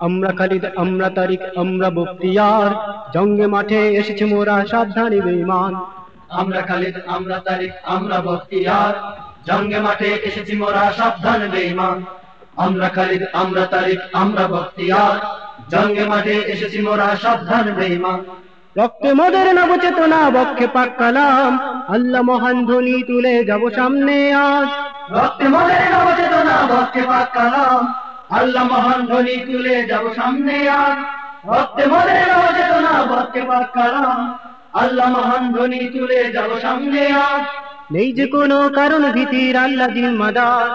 আমরা খালিদ, আমরা তারিক, আমরা বক্তিয়ার। জঙ্গে মাঠে এসেছে মোরা সাবধানী বেঈমান। আমরা খালিদ, আমরা তারিক, আমরা বখতিয়ার জঙ্গে মাঠে এসেছি মোরা সাবধান বেঈমান। আমরা খালিদ, আমরা তারিক, আমরা বখতিয়ার জঙ্গে মাঠে এসেছি মোরা সাবধান বেঈমান। রক্তে মদের নব চেতনা, বক্ষে পাক কালাম। আল্লাহ মহান ধ্বনি তুলে যাব সামনে আজ। রক্তে মনের নবচেতনা ভক্তে পাক কালাম। আল্লাহ মহান ধ্বনি তুলে যাব সামনে আর। রক্তে মনের নবচেতনা ভক্তে পাক কালাম আল্লাহ মহান ধ্বনি তুলে যাব সামনে আর। নেই যে কোনো কারণ ভীতির আল্লাহ দিন মাদার।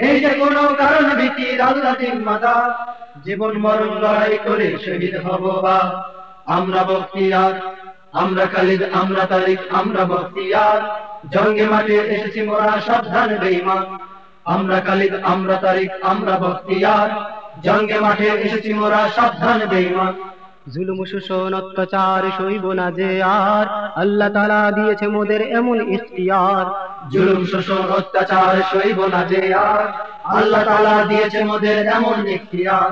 এই যে কোনো কারণ ভীতির আল্লাহ দিন মাতা জীবন মরণ লড়াই করে শহীদ হব বা। আমরা বক্তিয়ার আমরা খালিদ আমরা তারিক আমরা বক্তিয়ার। জঙ্গে মাঠে এসেছি মোরা সাবধান বেঈমান। আমরা খালিদ আমরা তারিক আমরা বক্তিয়ার জঙ্গে মাঠে এসেছি মোরা সাবধান বেঈমান। জুলুম শোষণ অত্যাচার সইব না যে আর আল্লাহ তালা দিয়েছে মোদের এমন ইখতিয়ার। জুলুম শোষণ অত্যাচার সইব না যে আর আল্লাহ তাআলা দিয়েছে মোদের এমন ইখতিয়ার।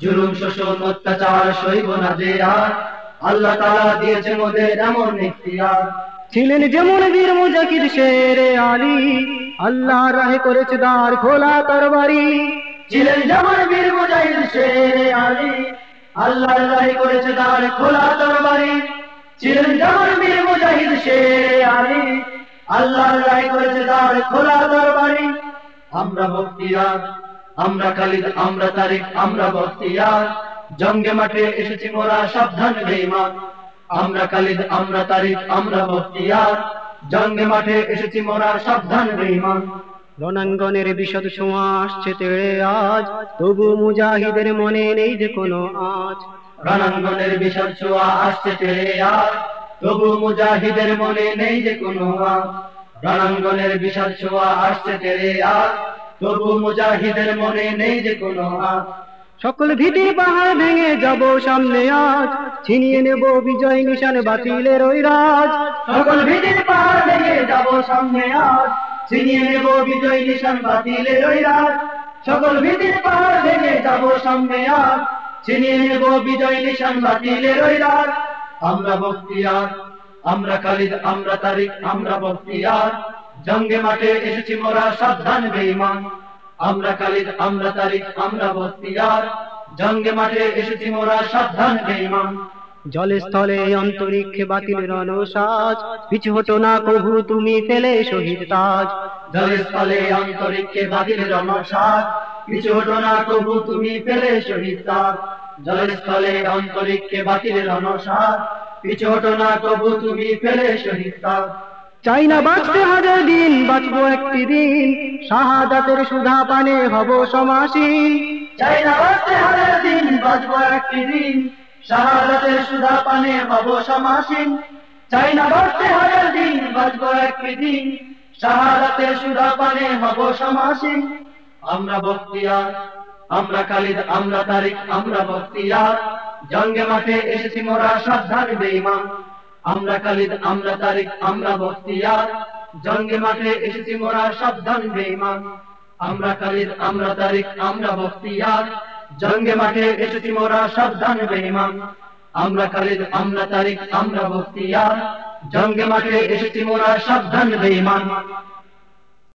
জুলুম শোষণ অত্যাচার সইব না যে আর আল্লাহ তাআলা দিয়েছে মোদের এমন ইখতিয়ার। ছিলেন যেমন বীর মুজাকির শেরে আলী আল্লাহ রাহে করেছে দ্বার খোলা তরবারি। ছিলেন যেমন বীর মুজাহিদ শেরে আলী। আল্লাহ রাহে করেছে দ্বার খোলা তরবারি। ছিলেন যেমন বীর মুজাহিদ শেরে আলী। আল্লাহ রাহে করেছে দ্বার খোলা তরবারি। আমরা বক্তিয়ার আমরা খালিদ, আমরা তারিক আমরা বক্তিয়ার জঙ্গে মাঠে এসেছি মোরা সাবধান বেঈমান। আমরা খালিদ, আমরা তারিক আমরা বক্তিয়ার জঙ্গে মাঠে এসেছি মোরা সাবধান বেঈমান। রণাঙ্গনের বিশদ ছোঁয়া আসছে তেড়ে আজ তবু মুজাহিদের মনে নেই যে কোনো আজ রণাঙ্গনের বিশাল ছোঁয়া আসছে তেরে আর তবু মুজাহিদের মনে নেই যে কোনো আজ রণাঙ্গনের বিশাল ছোঁয়া আসছে তেরে আর তবু মুজাহিদের মনে নেই যে কোনো আজ সকল ভীতি পাহাড় ভেঙে যাব সামনে আজ ছিনিয়ে নেব বিজয় নিশান বাতিলের ওই রাজ সকল ভীতির পাহাড় ভেঙে যাব সামনে আজ। ছিনিয়ে নেব বিজয় নিশান বাতিলের ওই রাত সকল ভীতির পাহাড় ভেঙে যাব সামনে আজ। ছিনিয়ে নেব বিজয় নিশান বাতিলের ওই রাত আমরা বক্তিয়ার, আমরা খালিদ আমরা তারিক আমরা বক্তিয়ার। জঙ্গে মাঠে এসেছি মোরা সাবধান বেঈমান। আমরা খালিদ আমরা তারিক আমরা বক্তিয়ার। জঙ্গে মাঠে এসেছি মোরা সাবধান বেঈমান। জলে স্থলে অন্তরিক্ষে বাতিল রণসাজ পিছু হতো না কভু, তুমি ফেলে শহীদ তাজ। জলের স্থলে অন্তরিক্ষে বাতিল রণসাদ কিছু হতো না তবু তুমি ফেলে শহীদ তার জলের স্থলে অন্তরিক্ষে বাতিল রণসাদ কিছু হতো না তবু তুমি ফেলে শহীদ তার চাই না বাঁচতে হাজার দিন, বাঁচবো একটি দিন। শাহাদাতের সুধা পানে হব সমাসীন। চাই না বাঁচতে হাজার দিন, বাঁচবো একটি দিন। শাহাদাতের সুধা পানে হব সমাসীন চাই না বাঁচতে হাজার দিন, বাঁচবো একটি দিন। শাহাদাতের সুধা পানে হব সমাসীন আমরা বক্তিয়ার, আমরা খালিদ, আমরা তারিক, আমরা বক্তিয়ার। জঙ্গে মাঠে এসেছি মোরা সাবধান বেঈমান। আমরা খালিদ, আমরা তারিক, আমরা বক্তিয়ার। জঙ্গে মাঠে এসেছি মোরা সাবধান বেঈমান। আমরা খালিদ, আমরা তারিক, আমরা বক্তিয়ার। জঙ্গে মাঠে এসেছি মোরা সাবধান বেঈমান। আমরা খালিদ আমরা তারিক আমরা বক্তিয়ার জঙ্গে মাঠে এসেছি মোরা সাবধান বেঈমান।